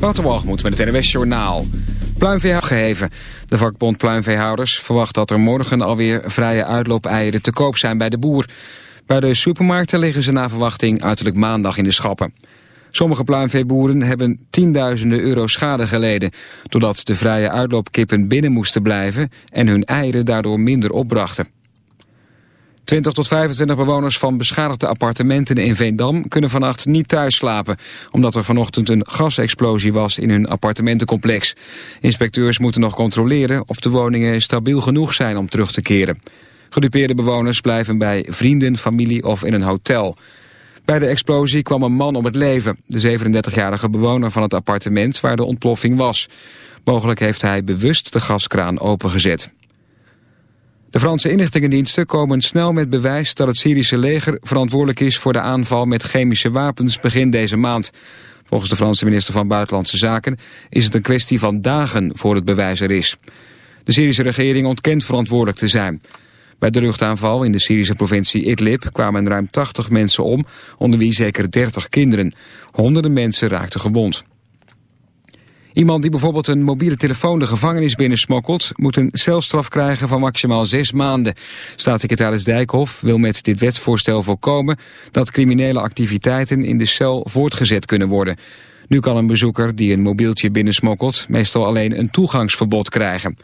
Waterwalgemoed met het NWS Journaal. Pluimvee geheven. De vakbond pluimveehouders verwacht dat er morgen alweer vrije uitloop-eieren te koop zijn bij de boer. Bij de supermarkten liggen ze na verwachting uiterlijk maandag in de schappen. Sommige pluimveeboeren hebben tienduizenden euro schade geleden... doordat de vrije uitloopkippen binnen moesten blijven... en hun eieren daardoor minder opbrachten. 20 tot 25 bewoners van beschadigde appartementen in Veendam kunnen vannacht niet thuis slapen, omdat er vanochtend een gasexplosie was in hun appartementencomplex. Inspecteurs moeten nog controleren of de woningen stabiel genoeg zijn om terug te keren. Gedupeerde bewoners blijven bij vrienden, familie of in een hotel. Bij de explosie kwam een man om het leven, de 37-jarige bewoner van het appartement waar de ontploffing was. Mogelijk heeft hij bewust de gaskraan opengezet. De Franse inlichtingendiensten komen snel met bewijs dat het Syrische leger verantwoordelijk is voor de aanval met chemische wapens begin deze maand. Volgens de Franse minister van Buitenlandse Zaken is het een kwestie van dagen voor het bewijs er is. De Syrische regering ontkent verantwoordelijk te zijn. Bij de luchtaanval in de Syrische provincie Idlib kwamen ruim 80 mensen om, onder wie zeker 30 kinderen. Honderden mensen raakten gewond. Iemand die bijvoorbeeld een mobiele telefoon de gevangenis binnensmokkelt... moet een celstraf krijgen van maximaal zes maanden. Staatssecretaris Dijkhoff wil met dit wetsvoorstel voorkomen... dat criminele activiteiten in de cel voortgezet kunnen worden. Nu kan een bezoeker die een mobieltje binnensmokkelt... meestal alleen een toegangsverbod krijgen.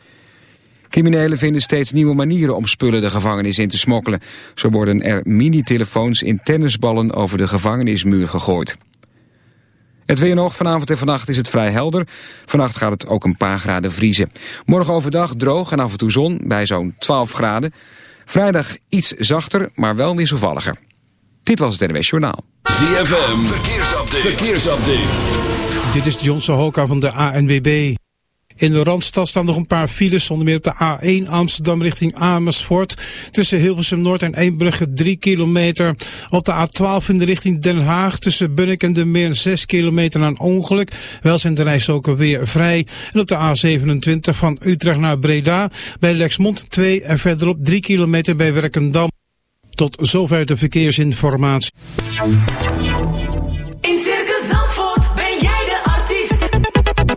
Criminelen vinden steeds nieuwe manieren om spullen de gevangenis in te smokkelen. Zo worden er mini-telefoons in tennisballen over de gevangenismuur gegooid. Het weer nog, vanavond en vannacht is het vrij helder. Vannacht gaat het ook een paar graden vriezen. Morgen overdag droog en af en toe zon bij zo'n 12 graden. Vrijdag iets zachter, maar wel wisselvalliger. Dit was het NWS Journaal. ZFM, verkeersupdate. verkeersupdate. Dit is John Sohoka van de ANWB. In de Randstad staan nog een paar files, onder meer op de A1 Amsterdam richting Amersfoort. Tussen Hilversum Noord en Eembrugge 3 kilometer. Op de A12 in de richting Den Haag tussen Bunnik en de Meer 6 kilometer een ongeluk. Wel zijn de rijstroken weer vrij. En op de A27 van Utrecht naar Breda bij Lexmond 2 en verderop 3 kilometer bij Werkendam. Tot zover de verkeersinformatie.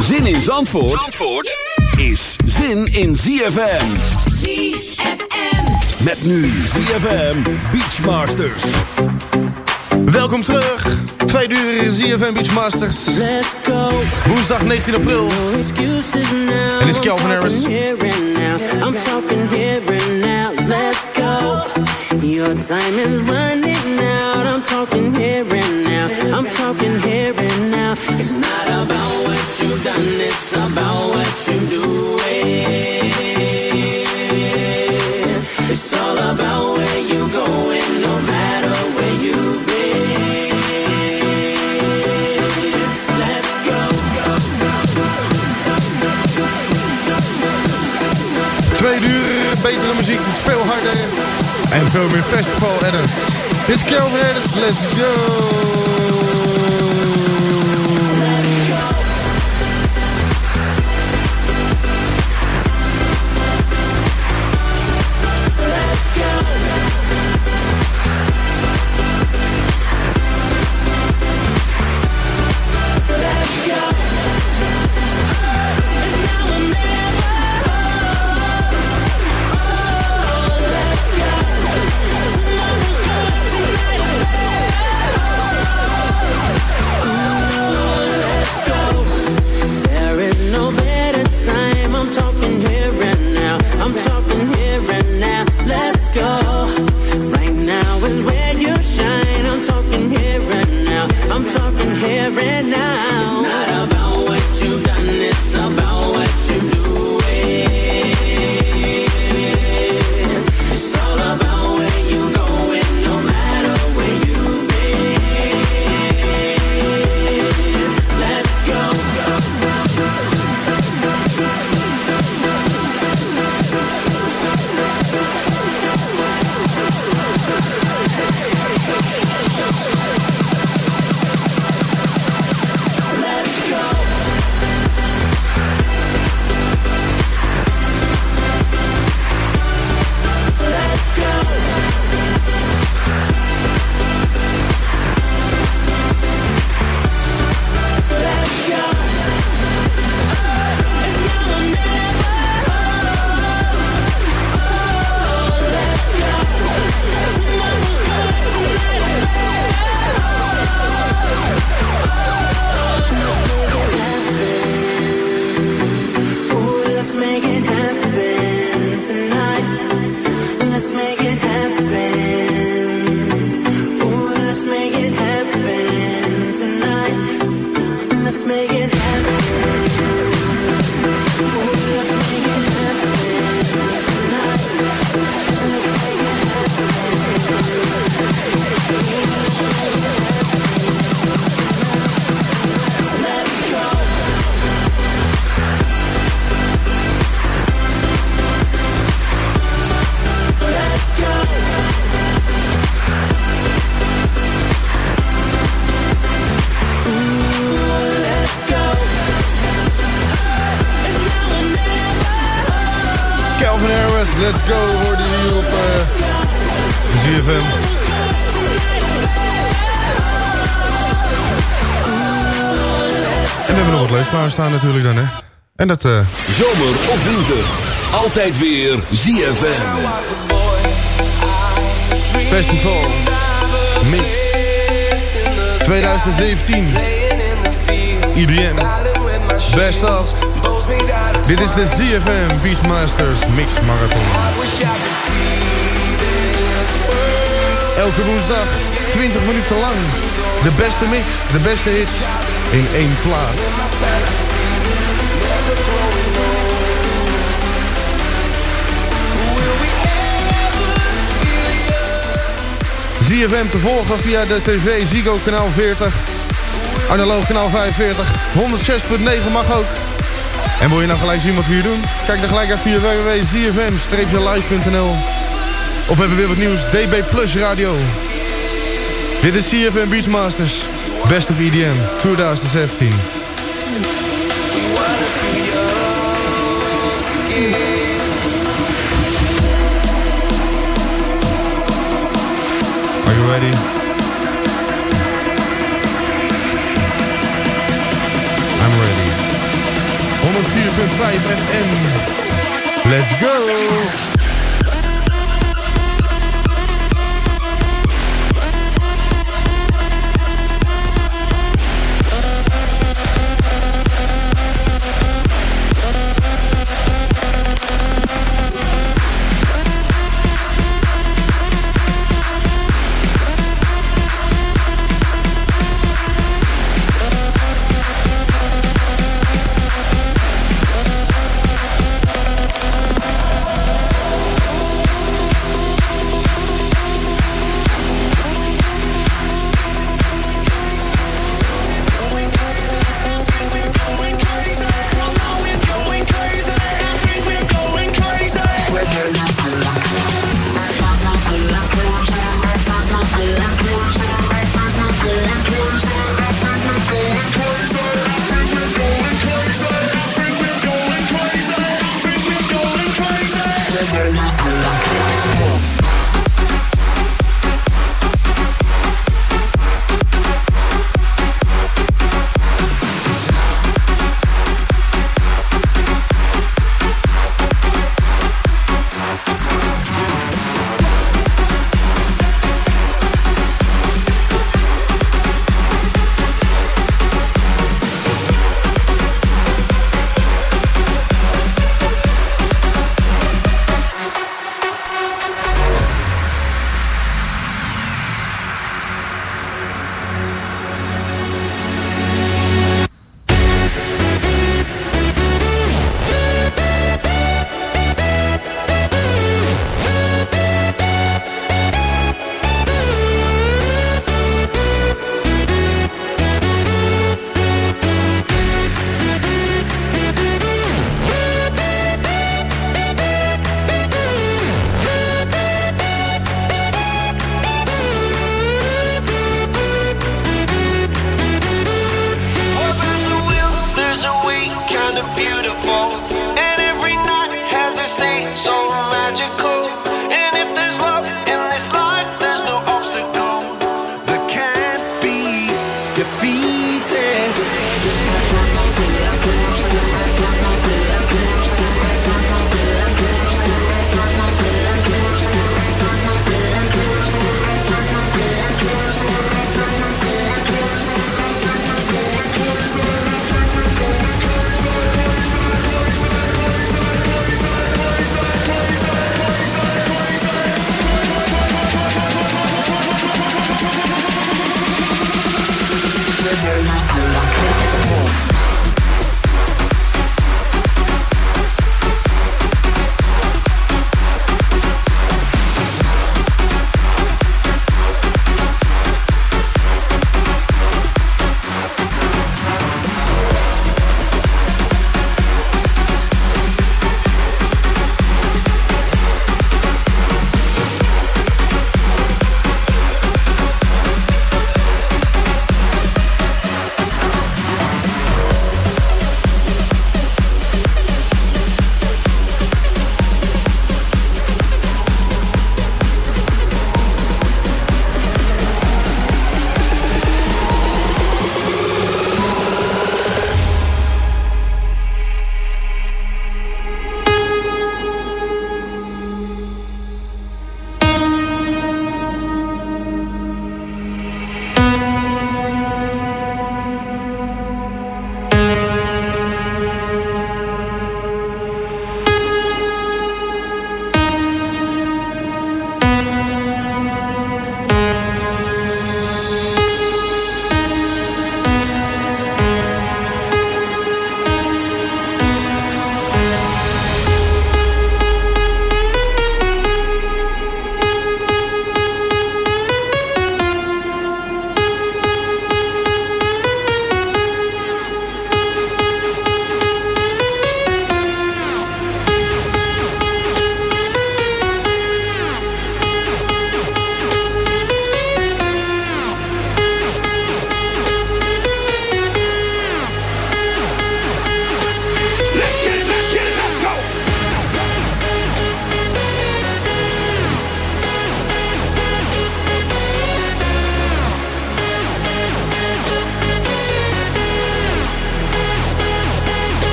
Zin in Zandvoort, Zandvoort is zin in ZFM. ZFM. Met nu ZFM Beachmasters. Welkom terug. Twee uur ZFM Beachmasters. Let's go. Woensdag 19 april. Now. En dit is Calvin I'm Harris. talking here and now. I'm talking here and now. Let's go. Your time is running out. I'm talking here and now. I'm talking here and now. It's not about you've done. About what you do. It's all about where you going, no matter where. Let's go. Twee uur betere muziek, veel harder. En veel meer festival edit. Dit is Calvin Harris. Let's go. Calvin Harris, let's go, hoorde je hier op eh ZFM. En we hebben nog wat leuk klaarstaan natuurlijk dan, hè. En dat, eh Zomer of winter, altijd weer ZFM. festival Mix 2017. IBM. Best of. Dit is de ZFM Beastmasters Mix Marathon. Elke woensdag 20 minuten lang. De beste mix, de beste hits in één plaat. ZFM te volgen via de tv Ziggo kanaal 40. Analoog kanaal 45. 106.9 mag ook. En wil je nou gelijk zien wat we hier doen? Kijk dan gelijk even via www.zfm-live.nl Of we hebben weer wat nieuws. DB Plus Radio. Dit is CFM Beachmasters. Best of EDM 2017. Are you ready? 104.5 FM. Let's go! Beautiful.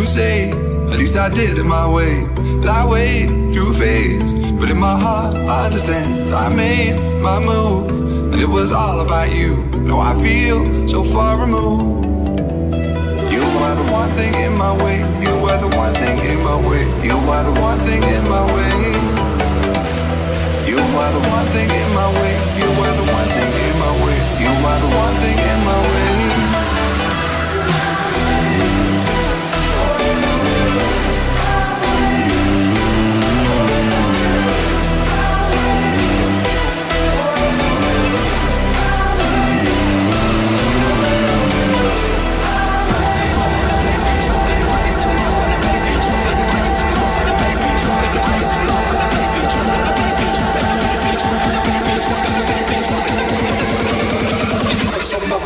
To say? At least I did it my way. Lie way too phased, but in my heart I understand. I made my move, and it was all about you. Now I feel so far removed. You are the one thing in my way. You are the one thing in my way. You are the one thing in my way. You are the one thing in my way. You are the one thing in my way. You are the one thing in my way.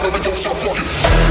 never do so for you.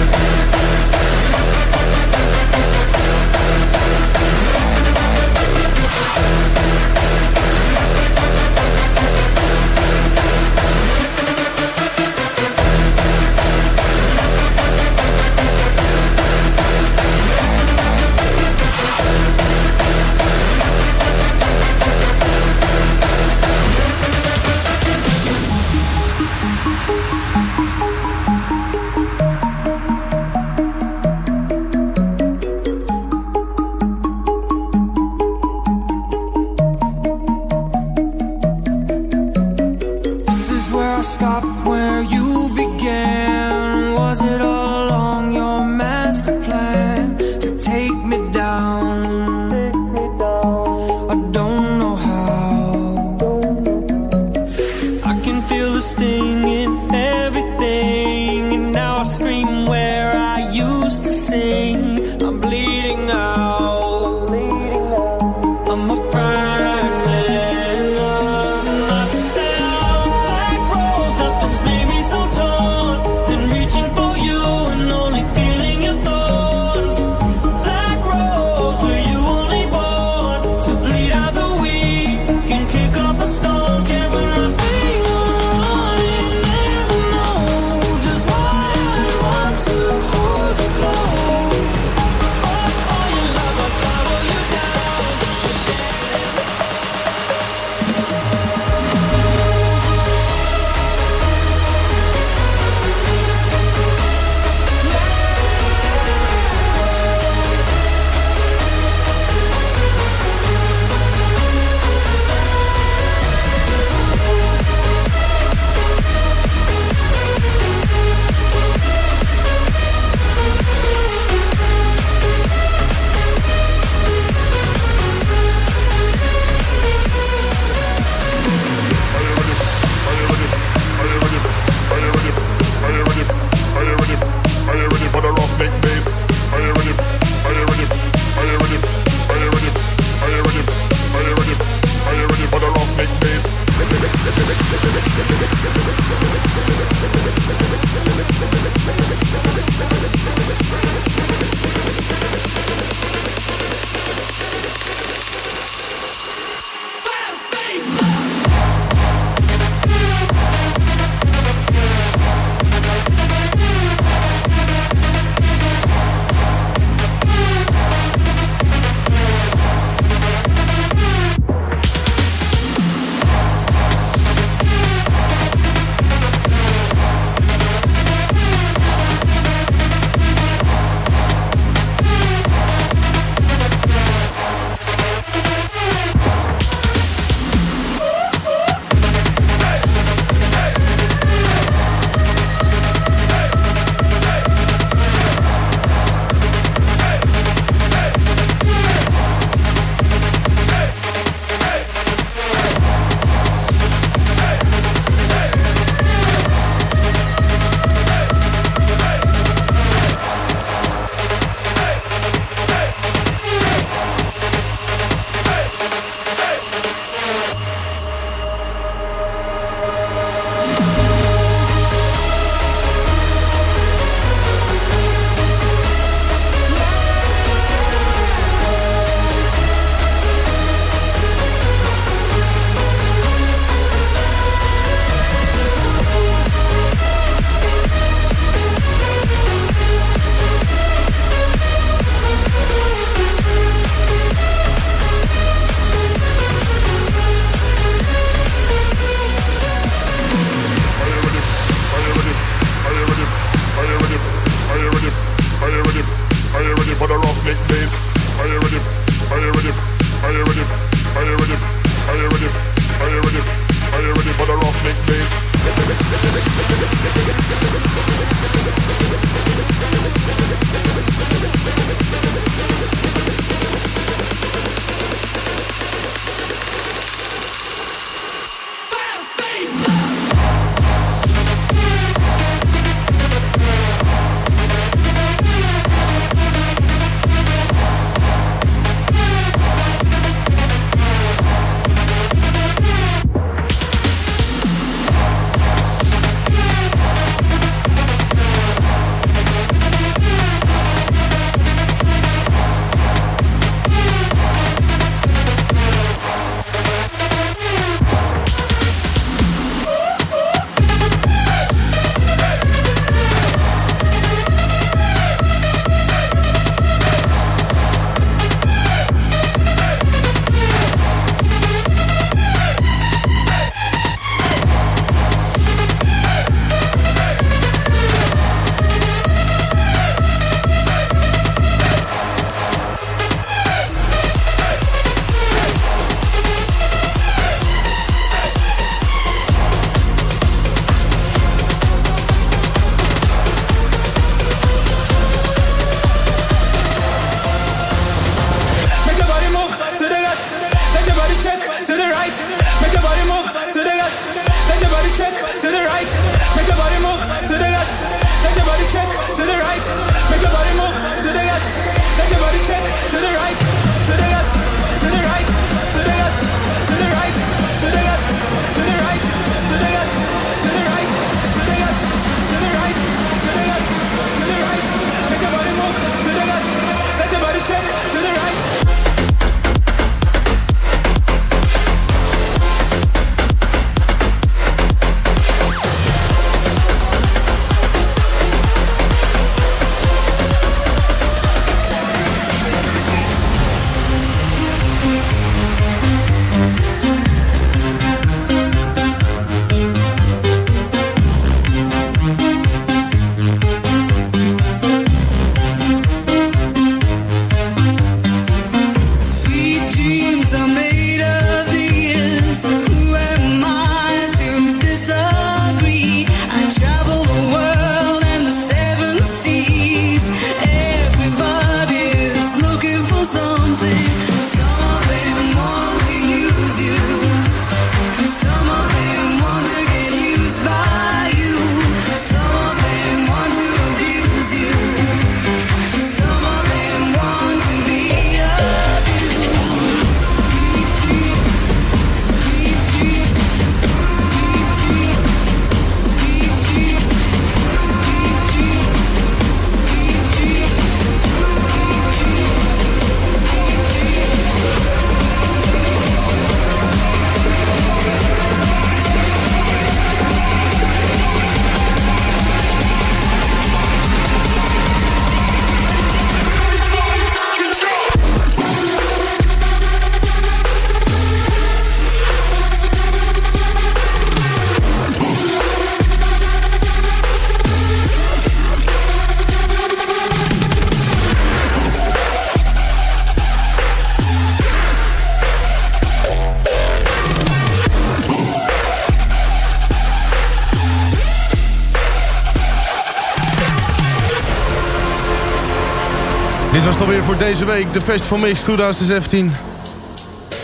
Dit was toch weer voor deze week, de Festival Mix 2017.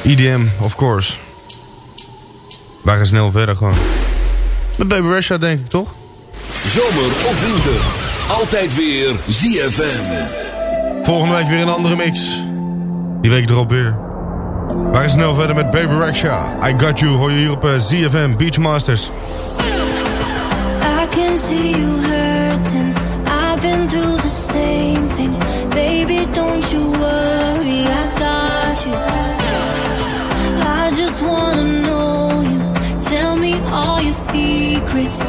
EDM, of course. We gaan snel verder gewoon. Met Baby Russia denk ik, toch? Zomer of winter, altijd weer ZFM. Volgende week weer een andere mix. Die week erop weer. We gaan snel verder met Baby Rasha. I Got You hoor je hier op eh, ZFM Beachmasters. I can see you secrets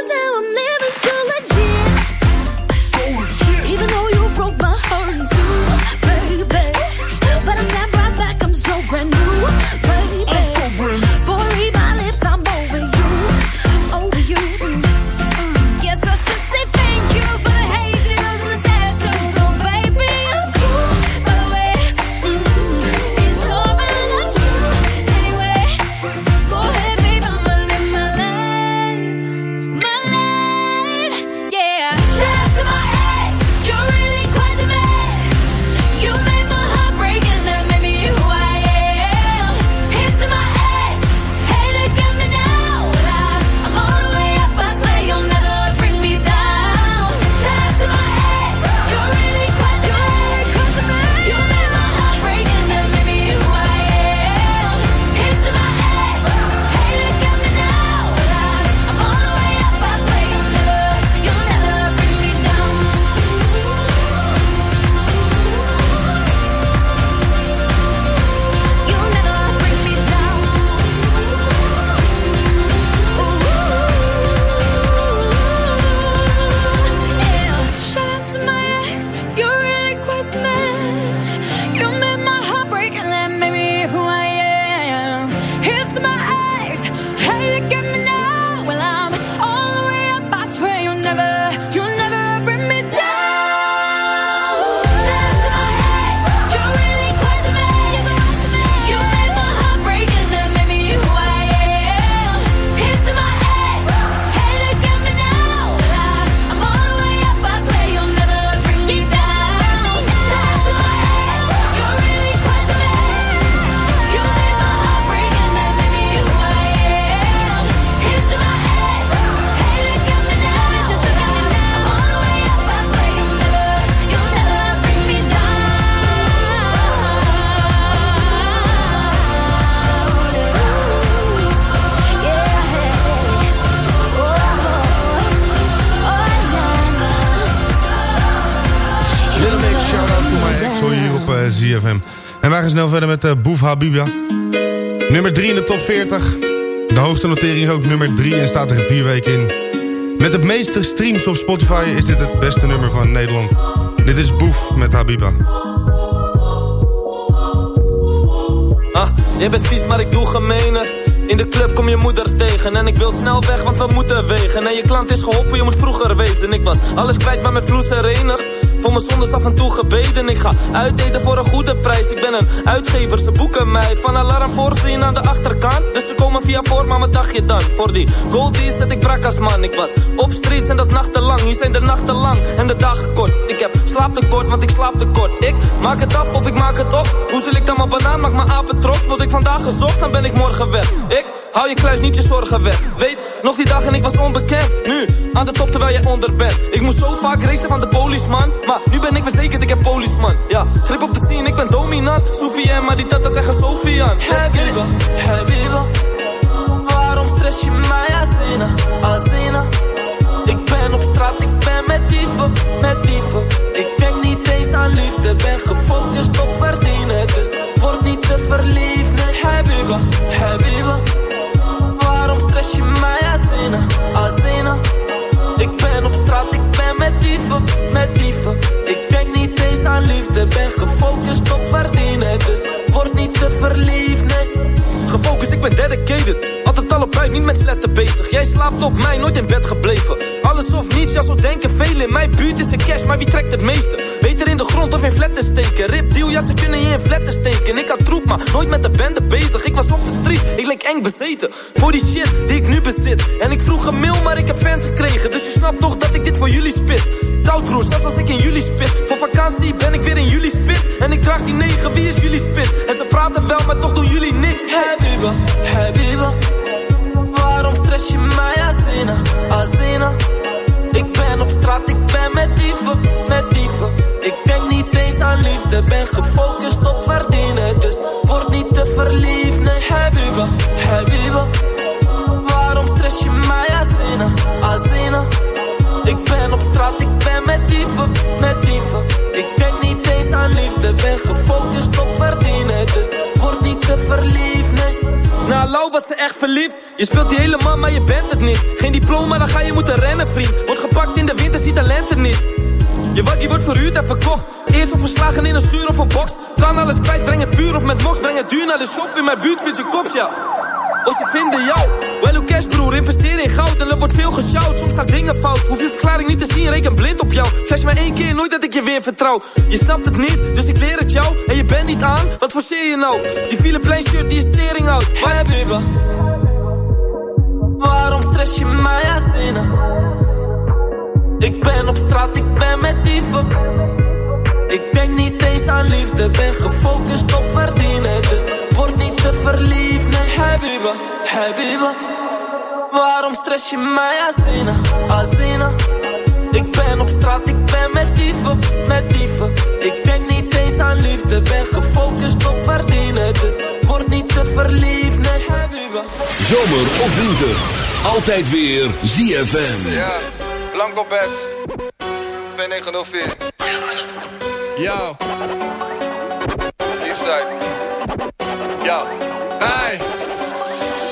gaan snel verder met eh Boef Habiba. Nummer 3 in de top 40. De hoogste notering is ook nummer 3 en staat er vier weken in. Met het meeste streams op Spotify is dit het beste nummer van Nederland. Dit is Boef met Habiba. Ah, jij bent vies, maar ik doe gemener. In de club kom je moeder tegen En ik wil snel weg, want we moeten wegen En je klant is geholpen, je moet vroeger wezen Ik was alles kwijt, maar mijn vloed herenigd voor mijn zondes af en toe gebeden. Ik ga uitdelen voor een goede prijs. Ik ben een uitgever, ze boeken mij Van alarm voorzien aan de achterkant. Dus ze komen via voor, maar wat dacht je dan? Voor die goldies zet ik brak als man. Ik was op streets en dat nachtenlang. Hier zijn de nachten lang en de dagen kort. Ik heb slaaptekort, want ik slaap tekort. Ik maak het af of ik maak het op. Hoe zal ik dan mijn banaan, maak mijn apen trots? Word ik vandaag gezocht, dan ben ik morgen weg. Ik hou je kluis, niet je zorgen weg. Weet, nog die dag en ik was onbekend. Nu, aan de top terwijl jij onder bent. Ik moest zo vaak racen van de policeman Maar nu ben ik verzekerd, ik heb policeman Ja, grip op de scene, ik ben dominant. Sophie en maar die tata zeggen Sofian. Habiba, Habiba. Waarom stress je mij, Azina, Azina. Ik ben op straat, ik met dieven, met dieven Ik denk niet eens aan liefde, ben gefocust op verdienen. Dus word niet te verliefd, nee Habiba, Habiba. Waarom stress je mij, Azina, Azina Ik ben op straat, ik ben met dieven, met dieven Ik denk niet eens aan liefde, ben gefocust op verdienen. Dus word niet te verliefd, nee. Gefocust, ik ben dedicated Altijd al op buiten, niet met sletten bezig. Jij slaapt op mij, nooit in bed gebleven. Alles of niets, ja zo denken velen In mijn buurt is er cash, maar wie trekt het meeste? Beter in de grond of in flatten steken. Rip deal, ja ze kunnen je in flatten steken. Ik had troep, maar nooit met de bende bezig. Ik was op de street, ik leek eng bezeten. Voor die shit die ik nu bezit. En ik vroeg een mail, maar ik heb fans gekregen. Dus je snapt toch dat ik dit voor jullie spit. Koud broer, zelfs als ik in jullie spit. Voor vakantie ben ik weer in jullie spits. En ik draag die negen, wie is jullie spits? En ze praten wel, maar toch doen jullie niks ben gefocust op verdienen Dus word niet te verliefd, nee Habiba, Habiba. Waarom stress je mij, Azina, Azina? Ik ben op straat, ik ben met dieven, met dieven. Ik denk niet eens aan liefde, ben gefocust op verdienen Dus word niet te verliefd, nee. Na Lau was ze echt verliefd. Je speelt die hele man, maar je bent het niet. Geen diploma, dan ga je moeten rennen, vriend. Wordt gepakt in de winter, ziet talenten niet. Je wakkie wordt verhuurd en verkocht Eerst opgeslagen in een schuur of een box Kan alles kwijt, breng het puur of met mox Breng het duur naar de shop, in mijn buurt vind je kops, ja of ze vinden jou. Well, hoe cash broer, investeer in goud en er wordt veel gesjouwd. Soms gaan dingen fout, hoef je verklaring niet te zien, reken blind op jou. Flash maar één keer, nooit dat ik je weer vertrouw. Je snapt het niet, dus ik leer het jou. En je bent niet aan, wat forceer je nou? Die file plein shirt, die is tering oud. Maar Habiba, waarom stress je mij, Azina? Ik ben op straat, ik ben met dieven. Ik denk niet eens aan liefde, ben gefocust op verdienen. Dus word niet te verliefd, nee Habiba, Habiba. Waarom stress je mij, Azina, Azina? Ik ben op straat, ik ben met dieven, met dieven. Ik denk niet eens aan liefde, ben gefocust op verdienen. Dus word niet te verliefd, nee Habiba. Zomer of winter, altijd weer ZFM. Ja, Blanco Bes. 2904. Yo. Eastside. Yo. Hey.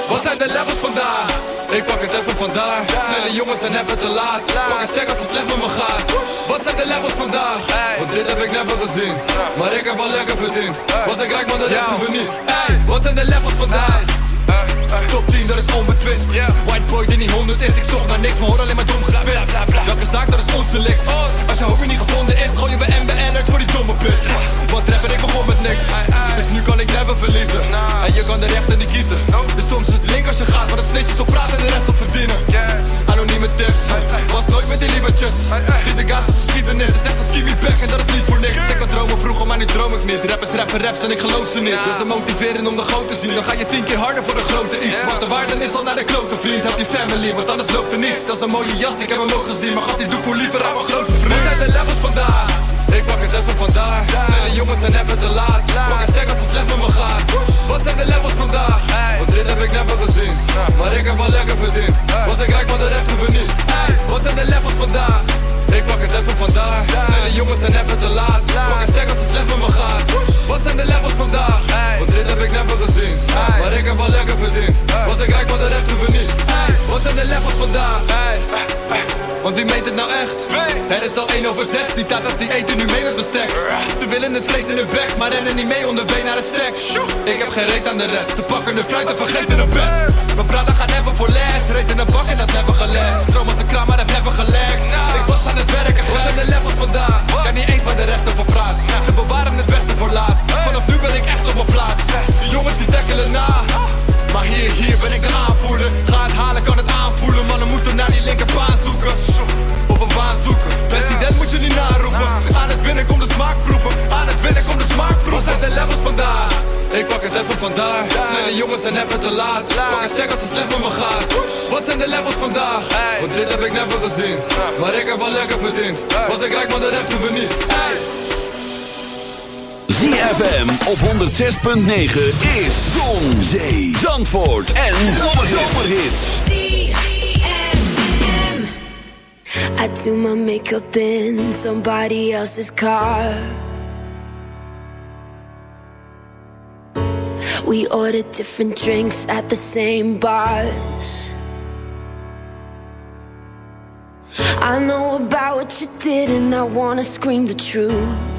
Wat zijn de levels vandaag? Ik pak het even vandaag. Snelle jongens zijn even te laat. Pak een stek als het slecht met me gaat. Wat zijn de levels vandaag? Want dit heb ik never gezien. Maar ik heb wel lekker verdiend. Was ik rijk, maar dat hebben we niet. Hey, wat zijn de levels vandaag? Top 10, dat is onbetwist. White boy die niet 100 is, ik zocht naar niks, maar hoor alleen maar dom gespit. Welke zaak, dat is ons select Als je hoop je niet gevonden is, gooi je bij MBN'ers voor die domme pis Wat rapper, ik begon met niks. Dus nu kan ik never verliezen. En je kan de rechter niet kiezen. Dus soms is het link als je gaat, maar dat snitjes op praten en de rest op verdienen. Anonieme tips, was nooit met die lievertjes. Giet de gaten geschiedenis, is echt een skimmy back en dat is niet voor niks. Ik had dromen vroeger, maar nu droom ik niet. Rappers rappen raps en ik geloof ze niet. Dus ze motiveren om de groot te zien. Dan ga je tien keer harder voor de grote Want de waarde is al naar de klote vriend. Heb je family, want anders loopt er niets. Dat is een mooie jas, ik heb hem ook gezien. Maar gaf die doekoe liever aan mijn grote vriend? Wat zijn de levels vandaag? Ik pak het even vandaag. Snelle jongens zijn even te laat. Pak een stek als het slecht met me gaat. Wat zijn de levels vandaag? Want dit heb ik never gezien. Maar ik heb wel lekker verdiend. Was ik rijk, maar dat hebben we niet. Wat zijn de levels vandaag? Ik pak het even vandaag. Snelle jongens zijn even te laat. Pak een stek als ze slecht met me gaat. Wat zijn de levels vandaag? Want dit heb ik never gezien. Maar ik heb wel lekker verdiend. Was ik rijk, maar de rechten we niet. Wat zijn de levels vandaag? Hey. Want wie meet het nou echt? Er is al 1 over 6, die tata's die eten nu mee met bestek. Ze willen het vlees in hun bek, maar rennen niet mee onderweg naar de stek. Ik heb geen reet aan de rest, ze pakken de fruit en vergeten de best. Mijn praten gaat even voor les, reed in een bak en dat hebben gelest Stroom als een kraan, maar heb never gelekt. Nou. Ik was aan het werken, wat zijn de levels vandaag? Kan niet eens waar de rest over praat. Ze bewaren het beste voor laatst, vanaf nu ben ik echt op mijn plaats. De jongens die tackelen na. Ah maar hier, hier ben ik de aanvoerder. Ga het halen, kan het aanvoelen Mannen moeten naar die linkerbaan zoeken. Of een baan zoeken. President moet je niet naroepen. Aan het winnen komt de smaak proeven Aan het winnen komt de smaak proeven Wat zijn de levels vandaag? Ik pak het even vandaag. Snelle jongens zijn even te laat. Pak een stek als het slecht met me gaat. Wat zijn de levels vandaag? Want dit heb ik never gezien. Maar ik heb wel lekker verdiend. Was ik rijk maar dat hebben we niet. Hey. ZFM op 106.9 is Zon, Zee, Zandvoort en Zomerhits. I do my makeup in somebody else's car. We order different drinks at the same bars. I know about what you did, and I wanna scream the truth.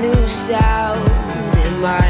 New sounds in my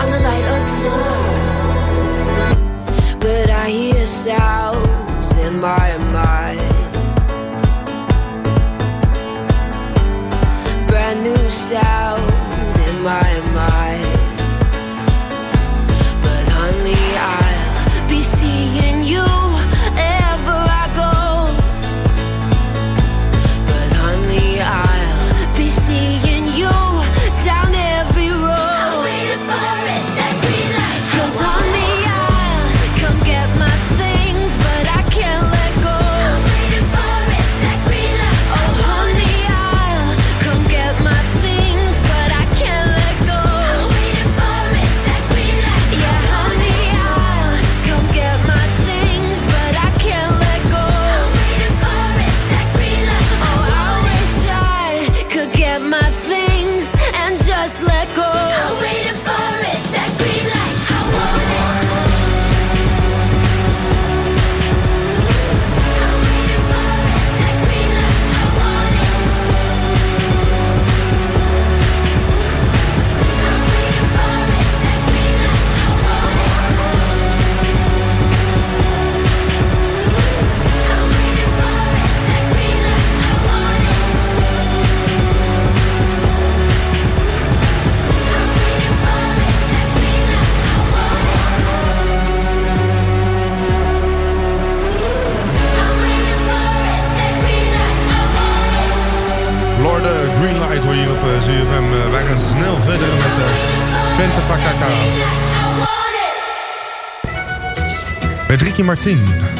On the light of floor. But I hear sounds in my mind. Brand new sounds in my mind. Martin.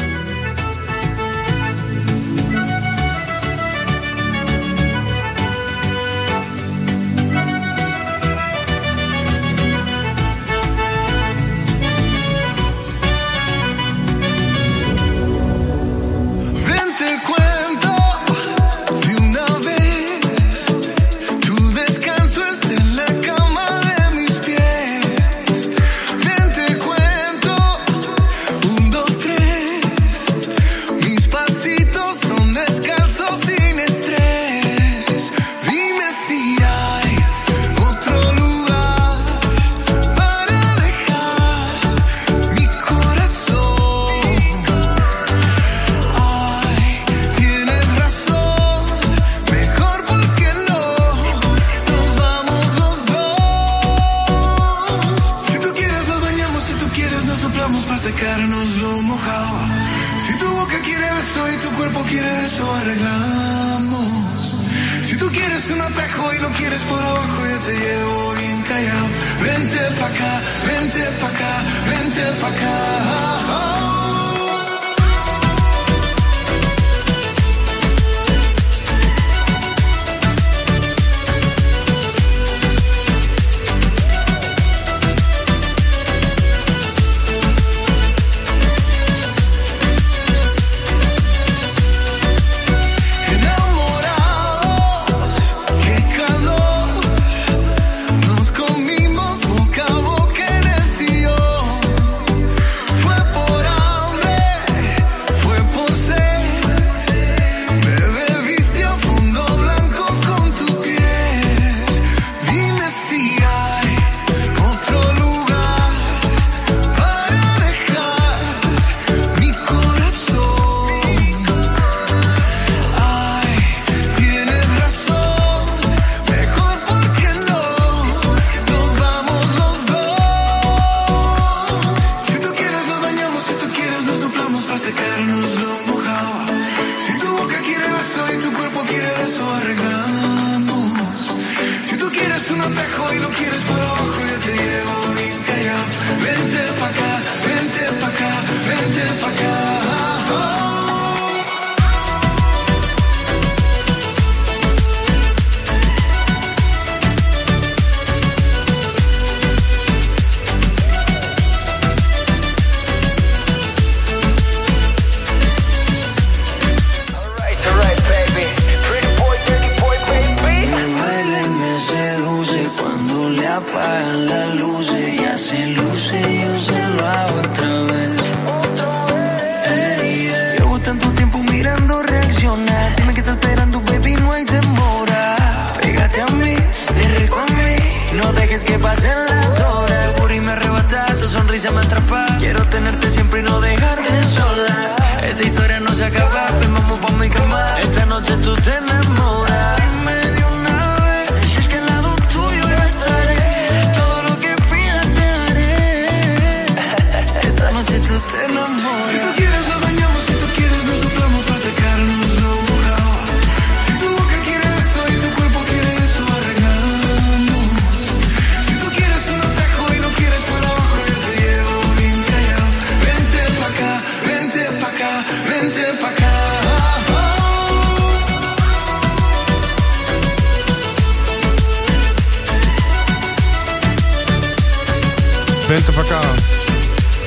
en las horas. Tu y me arrebata, tu sonrisa me atrapa. Quiero tenerte siempre y no dejarte sola. Esta historia no se acaba, ven vamos pa' mi cama. Esta noche tú te enamoras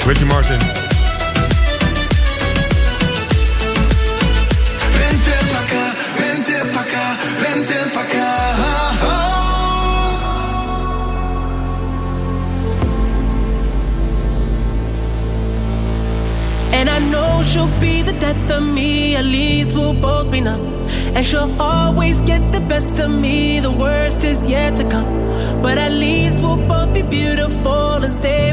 Ricky Martin. And I know she'll be the death of me, at least we'll both be numb. And she'll always get the best of me, the worst is yet to come. But at least we'll both be beautiful and stay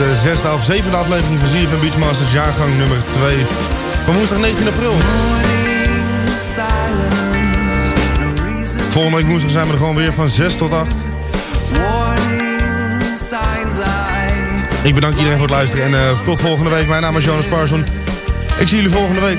De zesde of zevende aflevering van ZFM Beachmasters jaargang nummer 2 van woensdag 19 april. Volgende week woensdag zijn we er gewoon weer van 6 tot 8. Ik bedank iedereen voor het luisteren en eh, tot volgende week. Mijn naam is Jonas Parson. Ik zie jullie volgende week.